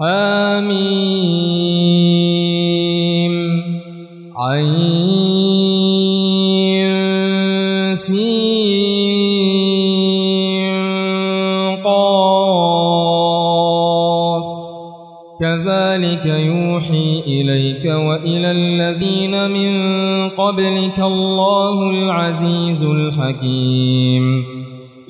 حميم عين قاف. كذلك يوحي إليك وإلى الذين من قبلك الله العزيز الحكيم.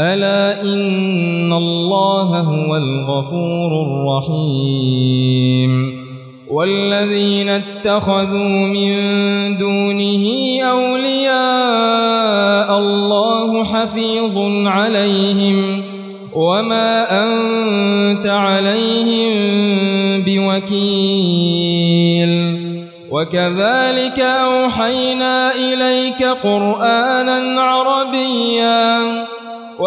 ألا إن الله هو الغفور الرحيم. والذين اتخذوا من دونه أولياء الله حفيظ عليهم. وما أنت عليهم بوكيل. وكذلك أوحينا إليك قرآنا عربيا.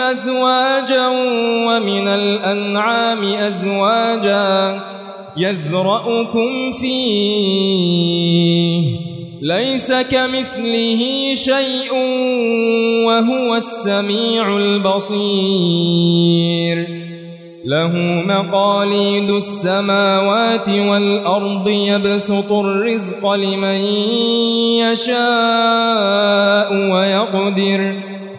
أزواجا ومن الأنعام أزواجا يذرأكم فيه. ليس كمثله شيء وهو السميع البصير. له مقاليد السماوات والأرض يبسط الرزق لمن يشاء ويقدر.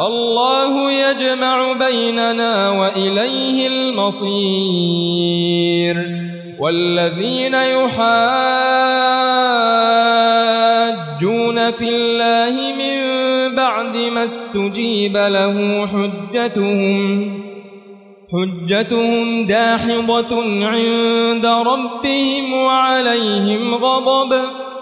الله يجمع بيننا وإليه المصير. والذين يحاجون في الله من بعد ما استجيب له حجتهم حجتهم داحضة عند ربهم وعليهم غضب.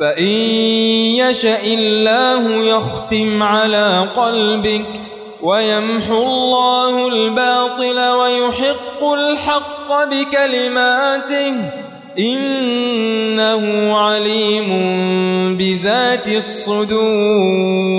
فإن يشأ الله يختم على قلبك ويمحو الله الباطل ويحق الحق بكلماته إنه عليم بذات الصدور.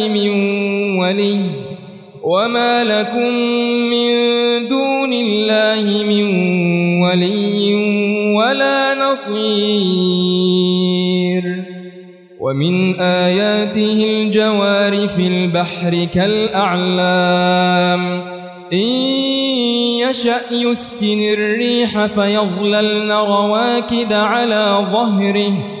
وما لكم من دون الله من ولي ولا نصير ومن آياته الجوار في البحر كالأعلام إن يشأ يسكن الريح فيظللن رواكد على ظهره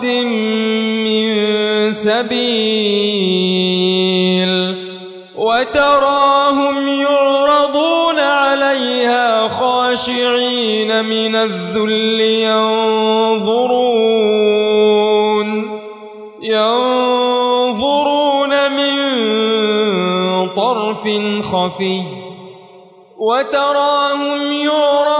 مرد من سبيل وتراهم يعرضون عليها خاشعين من الذل ينظرون ينظرون من طرف خفي وتراهم يعرضون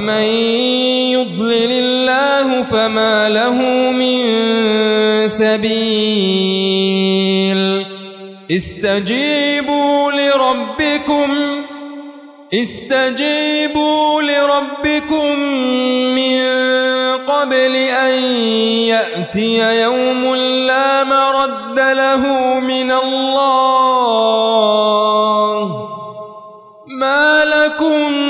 ومن يضلل الله فما له من سبيل استجيبوا لربكم استجيبوا لربكم من قبل أن يأتي يوم لا مرد له من الله. ما لكم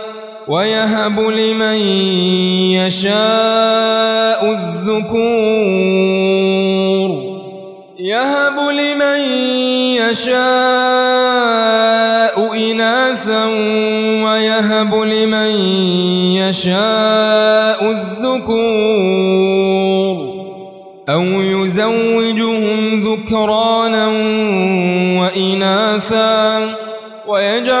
ويهب لمن يشاء الذكور. يهب لمن يشاء إناثا ويهب لمن يشاء الذكور. أو يزوجهم ذكرانا وإناثا ويجعل